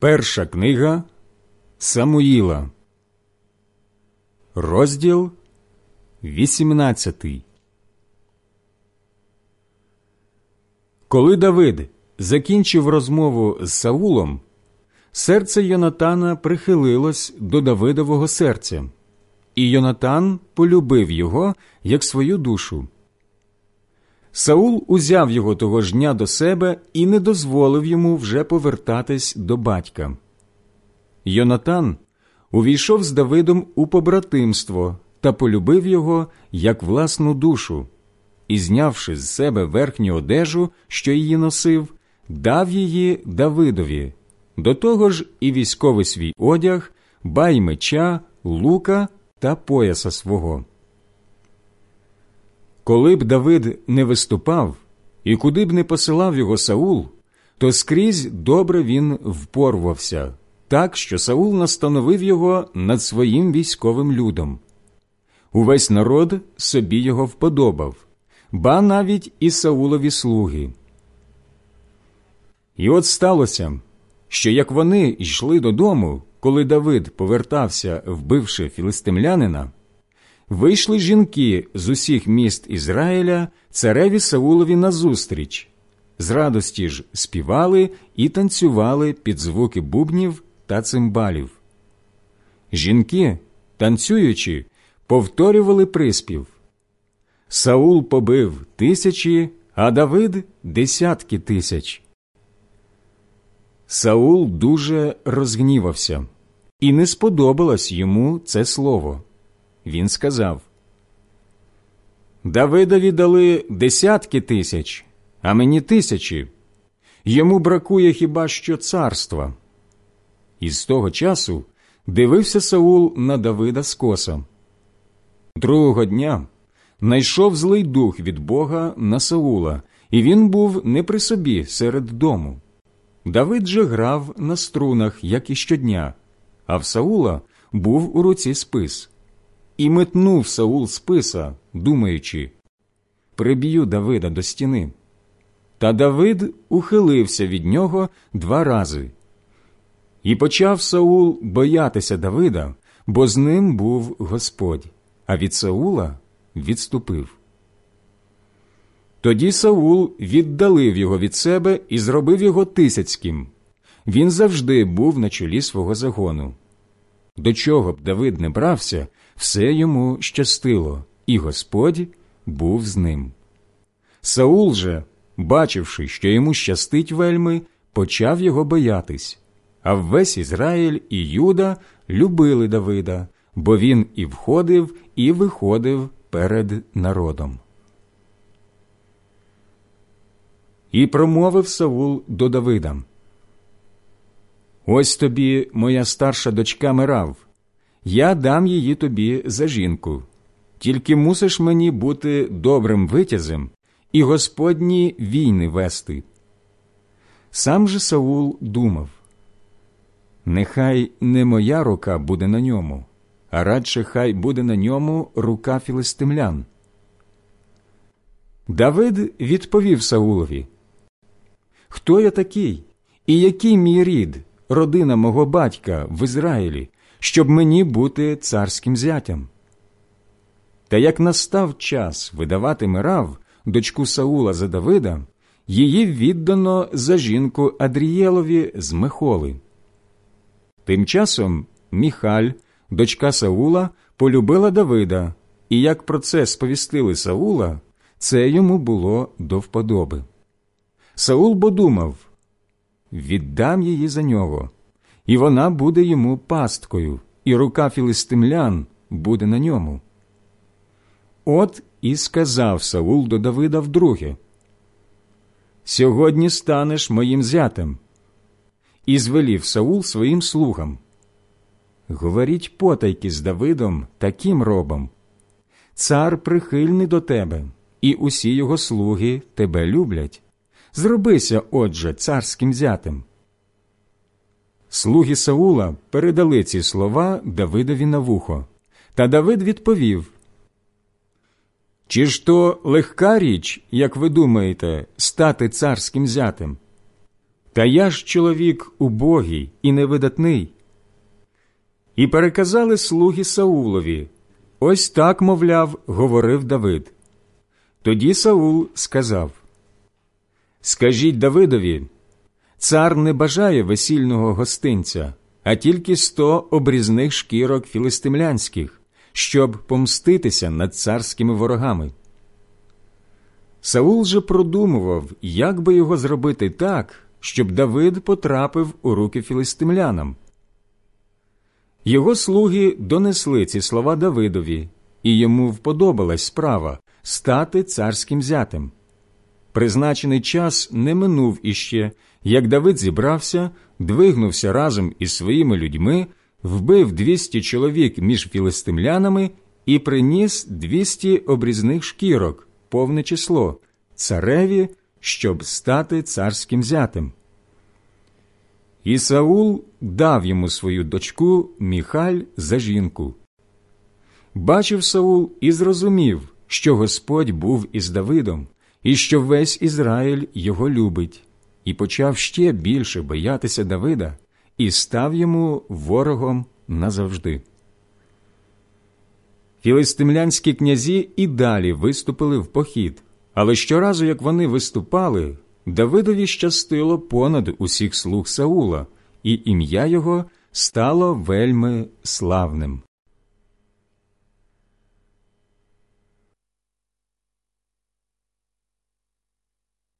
Перша книга Самуїла, розділ 18 Коли Давид закінчив розмову з Саулом, серце Йонатана прихилилось до Давидового серця, і Йонатан полюбив його як свою душу. Саул узяв його того ж дня до себе і не дозволив йому вже повертатись до батька. Йонатан увійшов з Давидом у побратимство та полюбив його як власну душу, і, знявши з себе верхню одежу, що її носив, дав її Давидові, до того ж і військовий свій одяг, бай меча, лука та пояса свого. Коли б Давид не виступав і куди б не посилав його Саул, то скрізь добре він впорвався, так що Саул настановив його над своїм військовим людом. Увесь народ собі його вподобав, ба навіть і Саулові слуги. І от сталося, що як вони йшли додому, коли Давид повертався, вбивши філистимлянина, вийшли жінки з усіх міст Ізраїля цареві Саулові назустріч, з радості ж співали і танцювали під звуки бубнів та цимбалів. Жінки, танцюючи, повторювали приспів. Саул побив тисячі, а Давид десятки тисяч. Саул дуже розгнівався, і не сподобалось йому це слово. Він сказав Давидові дали десятки тисяч, а мені тисячі. Йому бракує хіба що царства. І з того часу дивився Саул на Давида скоса. Другого дня найшов злий дух від Бога на Саула, і він був не при собі серед дому. Давид же грав на струнах, як і щодня, а в Саула був у руці спис. І метнув Саул списа, думаючи приб'ю Давида до стіни. Та Давид ухилився від нього два рази. І почав Саул боятися Давида, бо з ним був Господь, а від Саула відступив. Тоді Саул віддалив його від себе і зробив його тисяцьким. Він завжди був на чолі свого загону. До чого б Давид не брався, все йому щастило, і Господь був з ним. Саул же, бачивши, що йому щастить вельми, почав його боятись, а весь Ізраїль і Юда любили Давида, бо він і входив, і виходив перед народом. І промовив Саул до Давида. Ось тобі моя старша дочка Мирав, я дам її тобі за жінку. Тільки мусиш мені бути добрим витязем і Господні війни вести. Сам же Саул думав Нехай не моя рука буде на ньому, а радше хай буде на ньому рука філистимлян. Давид відповів Саулові Хто я такий, і який мій рід, родина мого батька в Ізраїлі, щоб мені бути царським зятям? Та як настав час видавати Мирав, дочку Саула за Давида, її віддано за жінку Адрієлові з Мехоли. Тим часом Міхаль, дочка Саула, полюбила Давида, і як про це сповістили Саула, це йому було до вподоби. Саул бо думав віддам її за нього, і вона буде йому пасткою, і рука філистимлян буде на ньому. От і сказав Саул до Давида вдруге Сьогодні станеш моїм зятем. І звелів Саул своїм слугам. Говоріть потайки з Давидом таким робом. Цар прихильний до тебе, і усі його слуги тебе люблять. Зробися, отже, царським зятем. Слуги Саула передали ці слова Давидові на вухо, та Давид відповів Чи ж то легка річ, як ви думаєте, стати царським зятем? Та я ж чоловік убогий і невидатний. І переказали слуги Саулові. Ось так, мовляв, говорив Давид. Тоді Саул сказав Скажіть Давидові, цар не бажає весільного гостинця, а тільки сто обрізних шкірок філистимлянських, щоб помститися над царськими ворогами. Саул же продумував, як би його зробити так, щоб Давид потрапив у руки філистимлянам. Його слуги донесли ці слова Давидові, і йому вподобалась справа стати царським зятем. Призначений час не минув іще, як Давид зібрався, двигнувся разом із своїми людьми, вбив двісті чоловік між філистимлянами і приніс двісті обрізних шкірок, повне число, цареві, щоб стати царським зятем. І Саул дав йому свою дочку Міхаль за жінку. Бачив Саул і зрозумів, що Господь був із Давидом, і що весь Ізраїль його любить, і почав ще більше боятися Давида і став йому ворогом назавжди. Філистимлянські князі і далі виступили в похід, але щоразу, як вони виступали, Давидові щастило понад усіх слуг Саула, і ім'я його стало вельми славним.